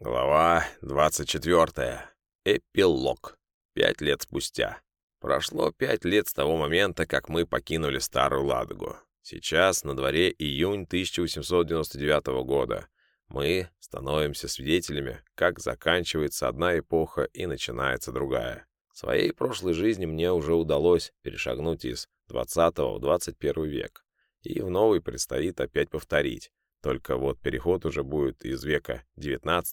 Глава 24. Эпилог. Пять лет спустя. Прошло пять лет с того момента, как мы покинули Старую Ладогу. Сейчас на дворе июнь 1899 года. Мы становимся свидетелями, как заканчивается одна эпоха и начинается другая. В своей прошлой жизни мне уже удалось перешагнуть из 20 в 21 век. И в новый предстоит опять повторить. Только вот переход уже будет из века XIX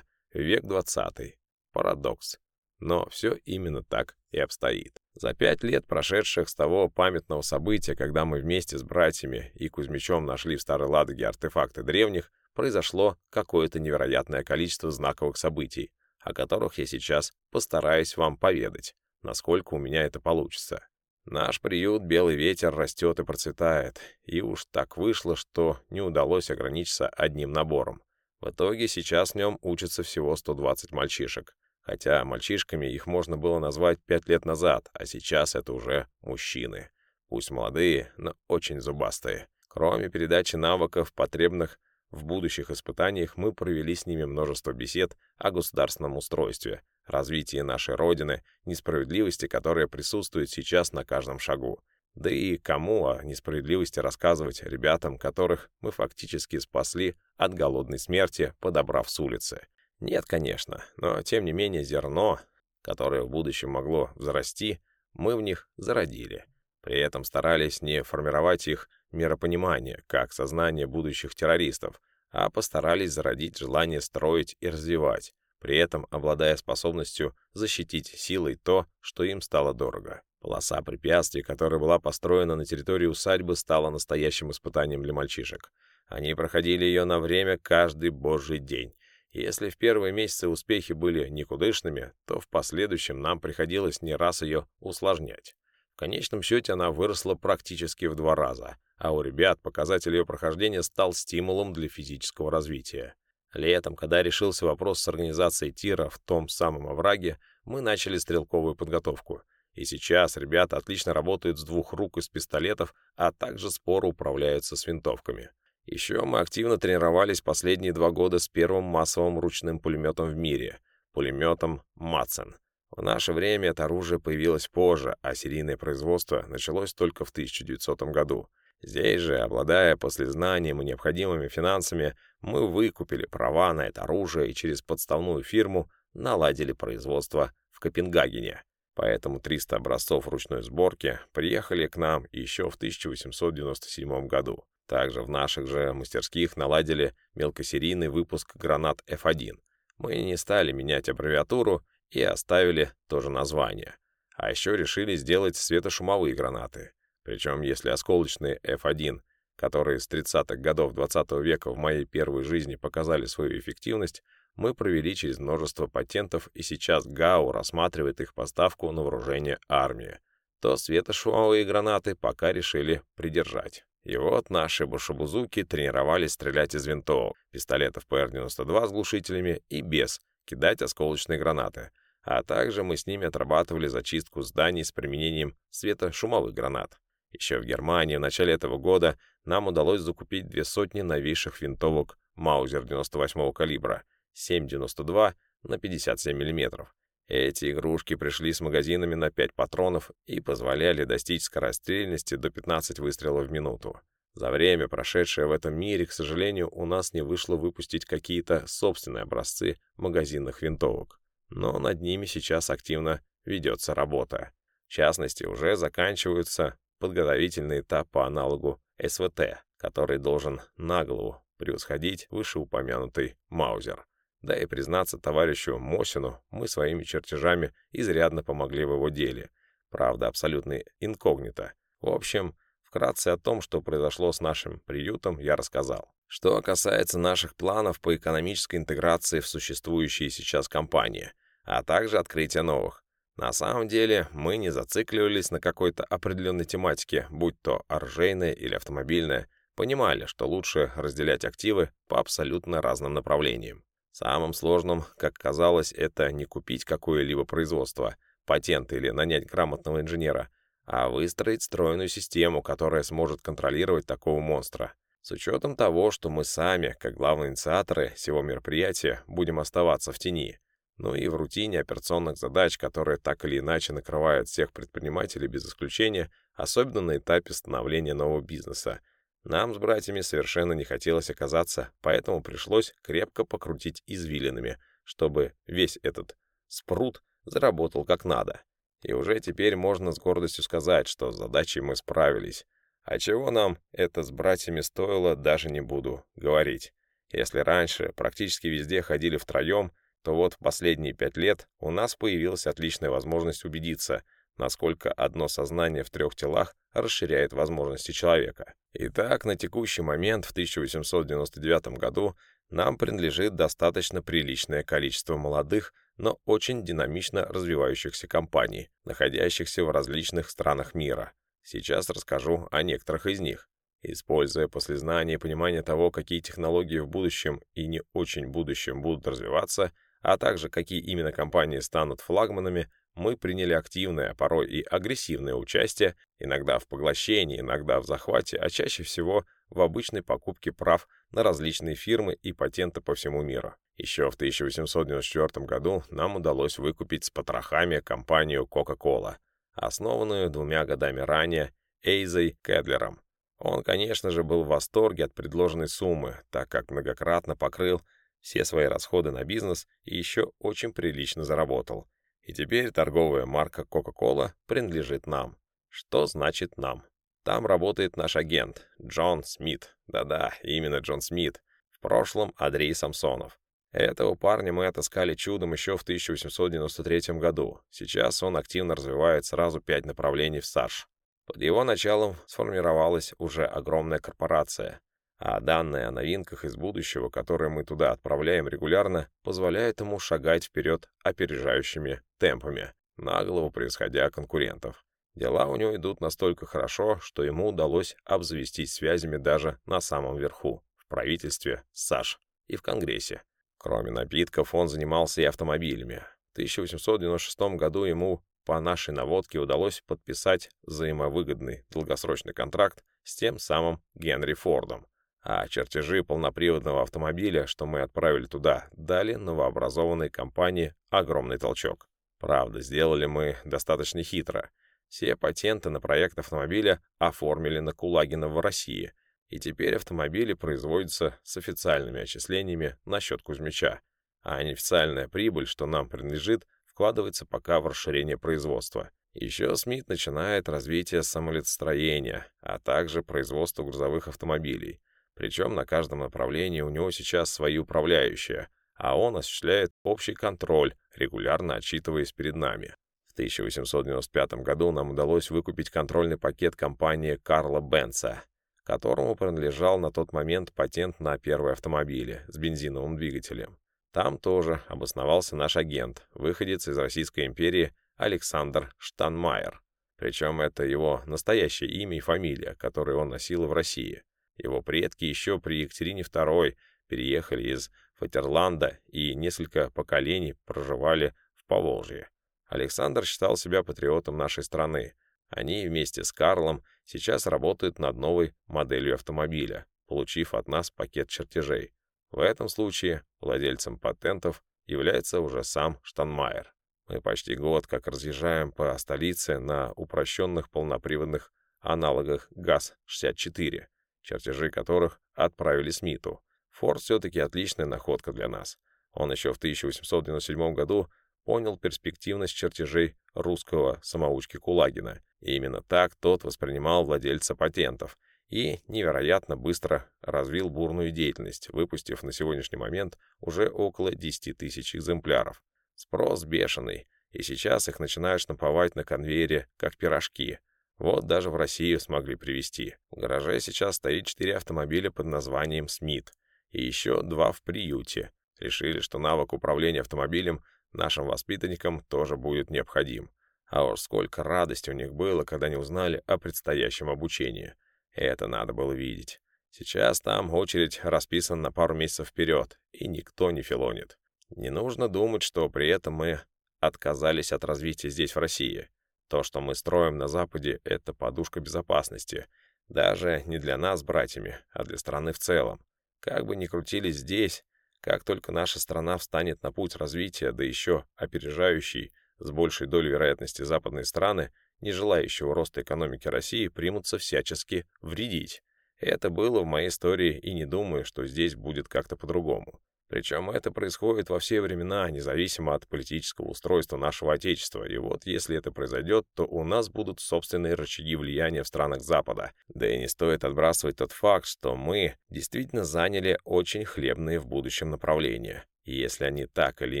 в век XX. Парадокс. Но все именно так и обстоит. За пять лет, прошедших с того памятного события, когда мы вместе с братьями и Кузьмичом нашли в Старой Ладоге артефакты древних, произошло какое-то невероятное количество знаковых событий, о которых я сейчас постараюсь вам поведать, насколько у меня это получится. Наш приют «Белый ветер» растет и процветает, и уж так вышло, что не удалось ограничиться одним набором. В итоге сейчас в нем учатся всего 120 мальчишек, хотя мальчишками их можно было назвать пять лет назад, а сейчас это уже мужчины. Пусть молодые, но очень зубастые. Кроме передачи навыков, потребных в будущих испытаниях, мы провели с ними множество бесед о государственном устройстве, развитии нашей Родины, несправедливости, которая присутствует сейчас на каждом шагу. Да и кому о несправедливости рассказывать ребятам, которых мы фактически спасли от голодной смерти, подобрав с улицы? Нет, конечно, но тем не менее зерно, которое в будущем могло взрасти, мы в них зародили. При этом старались не формировать их миропонимание, как сознание будущих террористов, а постарались зародить желание строить и развивать, при этом обладая способностью защитить силой то, что им стало дорого. Полоса препятствий, которая была построена на территории усадьбы, стала настоящим испытанием для мальчишек. Они проходили ее на время каждый божий день. И если в первые месяцы успехи были никудышными, то в последующем нам приходилось не раз ее усложнять. В конечном счете она выросла практически в два раза, а у ребят показатель ее прохождения стал стимулом для физического развития. Летом, когда решился вопрос с организацией тира в том самом овраге, мы начали стрелковую подготовку. И сейчас ребята отлично работают с двух рук из пистолетов, а также споро управляются с винтовками. Еще мы активно тренировались последние два года с первым массовым ручным пулеметом в мире — пулеметом «Матсен». В наше время это оружие появилось позже, а серийное производство началось только в 1900 году. Здесь же, обладая послезнанием и необходимыми финансами, мы выкупили права на это оружие и через подставную фирму наладили производство в Копенгагене. Поэтому 300 образцов ручной сборки приехали к нам еще в 1897 году. Также в наших же мастерских наладили мелкосерийный выпуск гранат F1. Мы не стали менять аббревиатуру и оставили то же название. А еще решили сделать светошумовые гранаты. Причем, если осколочные F1, которые с 30-х годов 20 -го века в моей первой жизни показали свою эффективность, мы провели через множество патентов, и сейчас ГАУ рассматривает их поставку на вооружение армии, то светошумовые гранаты пока решили придержать. И вот наши башебузуки тренировались стрелять из винтовок, пистолетов ПР-92 с глушителями и без, кидать осколочные гранаты. А также мы с ними отрабатывали зачистку зданий с применением светошумовых гранат. Еще в Германии в начале этого года нам удалось закупить две сотни новейших винтовок Маузер 98 калибра 7,92 на 57 мм. Эти игрушки пришли с магазинами на 5 патронов и позволяли достичь скорострельности до 15 выстрелов в минуту. За время, прошедшее в этом мире, к сожалению, у нас не вышло выпустить какие-то собственные образцы магазинных винтовок. Но над ними сейчас активно ведется работа. В частности, уже заканчиваются подготовительный этап по аналогу СВТ, который должен на голову превосходить вышеупомянутый Маузер. Да и признаться товарищу Мосину, мы своими чертежами изрядно помогли в его деле. Правда, абсолютно инкогнито. В общем, вкратце о том, что произошло с нашим приютом, я рассказал. Что касается наших планов по экономической интеграции в существующие сейчас компании, а также открытия новых, на самом деле, мы не зацикливались на какой-то определенной тематике, будь то оружейная или автомобильная, понимали, что лучше разделять активы по абсолютно разным направлениям. Самым сложным, как казалось, это не купить какое-либо производство, патент или нанять грамотного инженера, а выстроить стройную систему, которая сможет контролировать такого монстра. С учетом того, что мы сами, как главные инициаторы всего мероприятия, будем оставаться в тени. Ну и в рутине операционных задач, которые так или иначе накрывают всех предпринимателей без исключения, особенно на этапе становления нового бизнеса. Нам с братьями совершенно не хотелось оказаться, поэтому пришлось крепко покрутить извилинами, чтобы весь этот спрут заработал как надо. И уже теперь можно с гордостью сказать, что с задачей мы справились. А чего нам это с братьями стоило, даже не буду говорить. Если раньше практически везде ходили втроем, то вот в последние пять лет у нас появилась отличная возможность убедиться, насколько одно сознание в трех телах расширяет возможности человека. Итак, на текущий момент, в 1899 году, нам принадлежит достаточно приличное количество молодых, но очень динамично развивающихся компаний, находящихся в различных странах мира. Сейчас расскажу о некоторых из них. Используя послезнание и понимание того, какие технологии в будущем и не очень будущем будут развиваться, а также какие именно компании станут флагманами, мы приняли активное, порой и агрессивное участие, иногда в поглощении, иногда в захвате, а чаще всего в обычной покупке прав на различные фирмы и патенты по всему миру. Еще в 1894 году нам удалось выкупить с потрохами компанию Coca-Cola, основанную двумя годами ранее Эйзой Кедлером. Он, конечно же, был в восторге от предложенной суммы, так как многократно покрыл все свои расходы на бизнес и еще очень прилично заработал. И теперь торговая марка Coca-Cola принадлежит нам. Что значит нам? Там работает наш агент, Джон Смит. Да-да, именно Джон Смит. В прошлом Андрей Самсонов. Этого парня мы отыскали чудом еще в 1893 году. Сейчас он активно развивает сразу пять направлений в САШ. Под его началом сформировалась уже огромная корпорация. А данные о новинках из будущего, которые мы туда отправляем регулярно, позволяют ему шагать вперед опережающими темпами, на голову превосходя конкурентов. Дела у него идут настолько хорошо, что ему удалось обзавестись связями даже на самом верху, в правительстве САШ и в Конгрессе. Кроме напитков, он занимался и автомобилями. В 1896 году ему по нашей наводке удалось подписать взаимовыгодный долгосрочный контракт с тем самым Генри Фордом, а чертежи полноприводного автомобиля, что мы отправили туда, дали новообразованной компании огромный толчок. Правда, сделали мы достаточно хитро. Все патенты на проект автомобиля оформили на Кулагина в России, и теперь автомобили производятся с официальными отчислениями на счет Кузьмича, а неофициальная прибыль, что нам принадлежит, вкладывается пока в расширение производства. Еще Смит начинает развитие самолетостроения, а также производство грузовых автомобилей. Причем на каждом направлении у него сейчас свои управляющие, а он осуществляет общий контроль, регулярно отчитываясь перед нами. В 1895 году нам удалось выкупить контрольный пакет компании Карла Бенца, которому принадлежал на тот момент патент на первые автомобили с бензиновым двигателем. Там тоже обосновался наш агент, выходец из Российской империи Александр Штанмайер. Причем это его настоящее имя и фамилия, которые он носил в России. Его предки еще при Екатерине II переехали из Фатерланда и несколько поколений проживали в Поволжье. Александр считал себя патриотом нашей страны. Они вместе с Карлом сейчас работают над новой моделью автомобиля, получив от нас пакет чертежей. В этом случае владельцем патентов является уже сам Штанмайер. Мы почти год как разъезжаем по столице на упрощенных полноприводных аналогах ГАЗ-64, чертежи которых отправили Смиту. Форд все-таки отличная находка для нас. Он еще в 1897 году понял перспективность чертежей русского самоучки Кулагина, и именно так тот воспринимал владельца патентов и невероятно быстро развил бурную деятельность, выпустив на сегодняшний момент уже около 10 тысяч экземпляров. Спрос бешеный, и сейчас их начинают штамповать на конвейере, как пирожки – вот даже в Россию смогли привезти. В гараже сейчас стоит четыре автомобиля под названием «Смит» и еще два в приюте. Решили, что навык управления автомобилем нашим воспитанникам тоже будет необходим. А уж сколько радости у них было, когда они узнали о предстоящем обучении. Это надо было видеть. Сейчас там очередь расписана на пару месяцев вперед, и никто не филонит. Не нужно думать, что при этом мы отказались от развития здесь, в России. То, что мы строим на Западе, это подушка безопасности. Даже не для нас, братьями, а для страны в целом. Как бы ни крутились здесь, как только наша страна встанет на путь развития, да еще опережающий с большей долей вероятности западные страны, не желающего роста экономики России, примутся всячески вредить. Это было в моей истории, и не думаю, что здесь будет как-то по-другому. Причем это происходит во все времена, независимо от политического устройства нашего Отечества. И вот если это произойдет, то у нас будут собственные рычаги влияния в странах Запада. Да и не стоит отбрасывать тот факт, что мы действительно заняли очень хлебные в будущем направления. И если они так или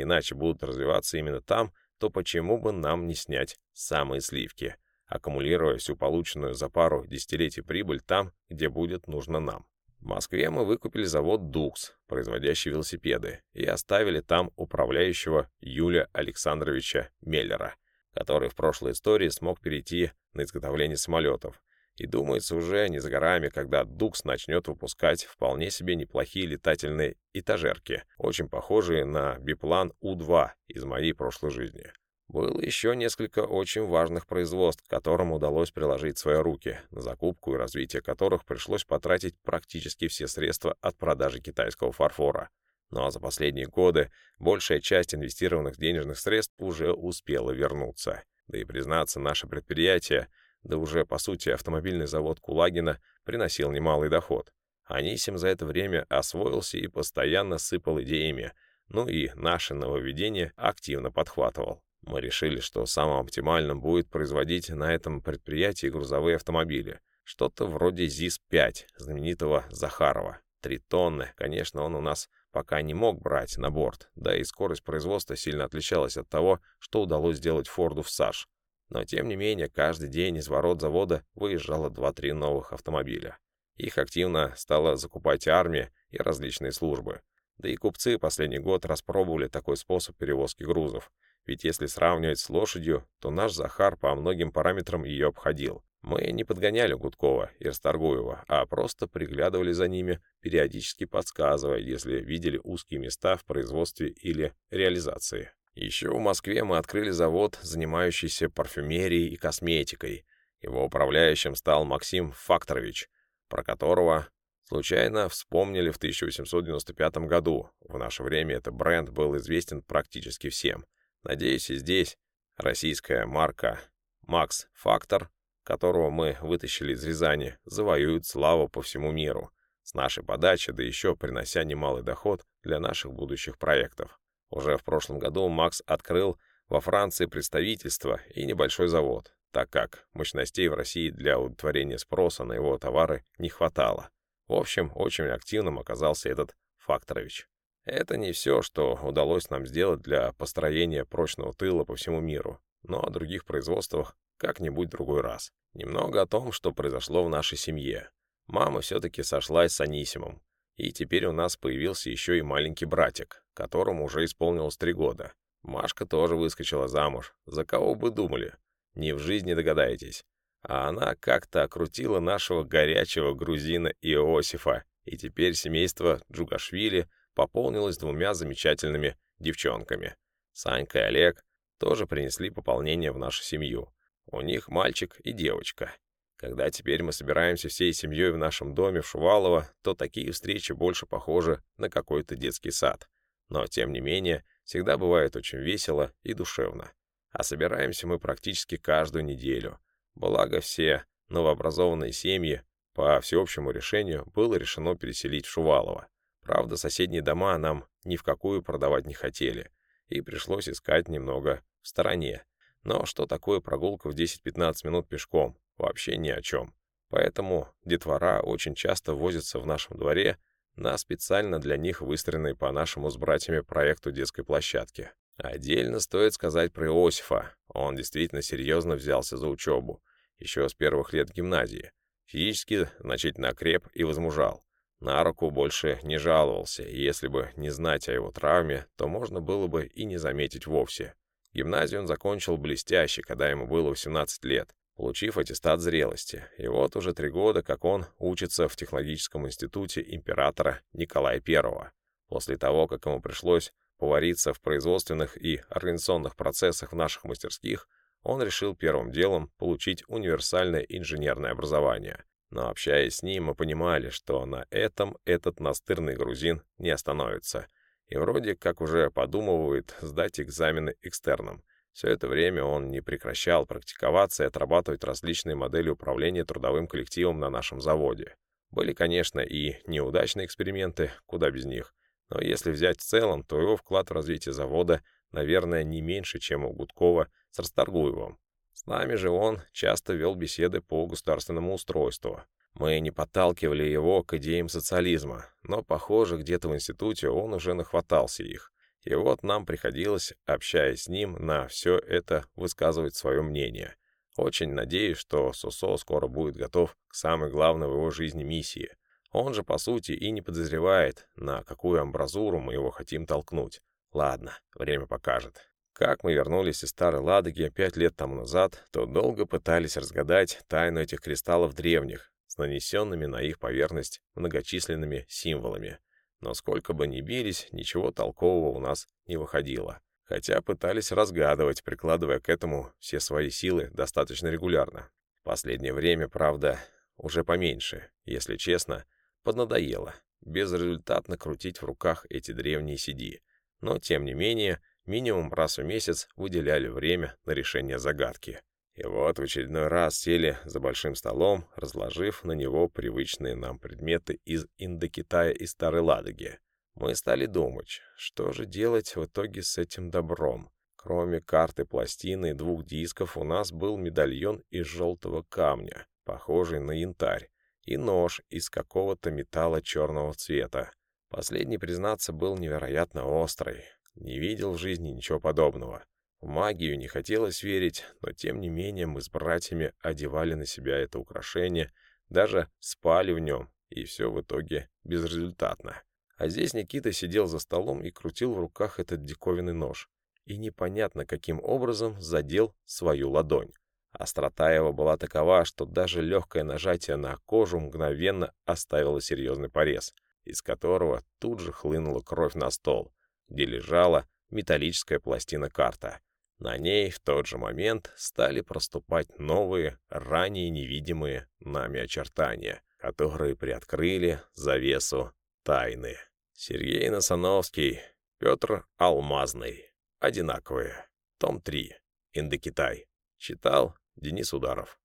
иначе будут развиваться именно там, то почему бы нам не снять самые сливки, аккумулируя всю полученную за пару десятилетий прибыль там, где будет нужно нам. В Москве мы выкупили завод «Дукс», производящий велосипеды, и оставили там управляющего Юлия Александровича Меллера, который в прошлой истории смог перейти на изготовление самолетов. И думается уже не за горами, когда «Дукс» начнет выпускать вполне себе неплохие летательные этажерки, очень похожие на биплан У-2 из моей прошлой жизни. Было еще несколько очень важных производств, которым удалось приложить свои руки, на закупку и развитие которых пришлось потратить практически все средства от продажи китайского фарфора. Но за последние годы большая часть инвестированных денежных средств уже успела вернуться. Да и признаться, наше предприятие, да уже по сути автомобильный завод Кулагина, приносил немалый доход. Анисим за это время освоился и постоянно сыпал идеями, ну и наше нововведение активно подхватывал. Мы решили, что самым оптимальным будет производить на этом предприятии грузовые автомобили. Что-то вроде ЗИС-5, знаменитого Захарова. Три тонны. Конечно, он у нас пока не мог брать на борт, да и скорость производства сильно отличалась от того, что удалось сделать Форду в САЖ. Но, тем не менее, каждый день из ворот завода выезжало 2-3 новых автомобиля. Их активно стала закупать армия и различные службы. Да и купцы последний год распробовали такой способ перевозки грузов. Ведь если сравнивать с лошадью, то наш Захар по многим параметрам ее обходил. Мы не подгоняли Гудкова и Расторгуева, а просто приглядывали за ними, периодически подсказывая, если видели узкие места в производстве или реализации. Еще в Москве мы открыли завод, занимающийся парфюмерией и косметикой. Его управляющим стал Максим Факторович, про которого случайно вспомнили в 1895 году. В наше время этот бренд был известен практически всем. Надеюсь, и здесь российская марка «Макс Фактор», которого мы вытащили из Рязани, завоюет славу по всему миру. С нашей подачи, да еще принося немалый доход для наших будущих проектов. Уже в прошлом году Макс открыл во Франции представительство и небольшой завод, так как мощностей в России для удовлетворения спроса на его товары не хватало. В общем, очень активным оказался этот Факторович. Это не все, что удалось нам сделать для построения прочного тыла по всему миру, но о других производствах как-нибудь другой раз. Немного о том, что произошло в нашей семье. Мама все-таки сошлась с Анисимом, и теперь у нас появился еще и маленький братик, которому уже исполнилось три года. Машка тоже выскочила замуж. За кого бы думали? Не в жизни догадаетесь. А она как-то окрутила нашего горячего грузина Иосифа, и теперь семейство Джугашвили — пополнилась двумя замечательными девчонками. Санька и Олег тоже принесли пополнение в нашу семью. У них мальчик и девочка. Когда теперь мы собираемся всей семьей в нашем доме в Шувалово, то такие встречи больше похожи на какой-то детский сад. Но, тем не менее, всегда бывает очень весело и душевно. А собираемся мы практически каждую неделю. Благо все новообразованные семьи по всеобщему решению было решено переселить в Шувалово. Правда, соседние дома нам ни в какую продавать не хотели, и пришлось искать немного в стороне. Но что такое прогулка в 10-15 минут пешком? Вообще ни о чем. Поэтому детвора очень часто возятся в нашем дворе на специально для них выстроенной по нашему с братьями проекту детской площадки. Отдельно стоит сказать про Иосифа. Он действительно серьезно взялся за учебу. Еще с первых лет гимназии. Физически значительно окреп и возмужал. На руку больше не жаловался, и если бы не знать о его травме, то можно было бы и не заметить вовсе. Гимназию он закончил блестяще, когда ему было 18 лет, получив аттестат зрелости. И вот уже три года, как он учится в технологическом институте императора Николая I. После того, как ему пришлось повариться в производственных и организационных процессах в наших мастерских, он решил первым делом получить универсальное инженерное образование. Но общаясь с ним, мы понимали, что на этом этот настырный грузин не остановится. И вроде как уже подумывает сдать экзамены экстерном. Все это время он не прекращал практиковаться и отрабатывать различные модели управления трудовым коллективом на нашем заводе. Были, конечно, и неудачные эксперименты, куда без них. Но если взять в целом, то его вклад в развитие завода, наверное, не меньше, чем у Гудкова с Расторгуевым. С нами же он часто вел беседы по государственному устройству. Мы не подталкивали его к идеям социализма, но, похоже, где-то в институте он уже нахватался их. И вот нам приходилось, общаясь с ним, на все это высказывать свое мнение. Очень надеюсь, что Сусо скоро будет готов к самой главной в его жизни миссии. Он же, по сути, и не подозревает, на какую амбразуру мы его хотим толкнуть. Ладно, время покажет. Как мы вернулись из Старой Ладоги пять лет тому назад, то долго пытались разгадать тайну этих кристаллов древних, с нанесенными на их поверхность многочисленными символами. Но сколько бы ни бились, ничего толкового у нас не выходило. Хотя пытались разгадывать, прикладывая к этому все свои силы достаточно регулярно. Последнее время, правда, уже поменьше, если честно, поднадоело. Безрезультатно крутить в руках эти древние CD. Но, тем не менее, минимум раз в месяц выделяли время на решение загадки. И вот в очередной раз сели за большим столом, разложив на него привычные нам предметы из Индокитая и Старой Ладоги. Мы стали думать, что же делать в итоге с этим добром. Кроме карты пластины и двух дисков, у нас был медальон из желтого камня, похожий на янтарь, и нож из какого-то металла черного цвета. Последний, признаться, был невероятно острый. Не видел в жизни ничего подобного. В магию не хотелось верить, но тем не менее мы с братьями одевали на себя это украшение, даже спали в нем, и все в итоге безрезультатно. А здесь Никита сидел за столом и крутил в руках этот диковинный нож. И непонятно каким образом задел свою ладонь. Острота его была такова, что даже легкое нажатие на кожу мгновенно оставило серьезный порез, из которого тут же хлынула кровь на стол, где лежала металлическая пластина карта. На ней в тот же момент стали проступать новые, ранее невидимые нами очертания, которые приоткрыли завесу тайны. Сергей Насановский, Петр Алмазный. Одинаковые. Том 3. Индокитай. Читал Денис Ударов.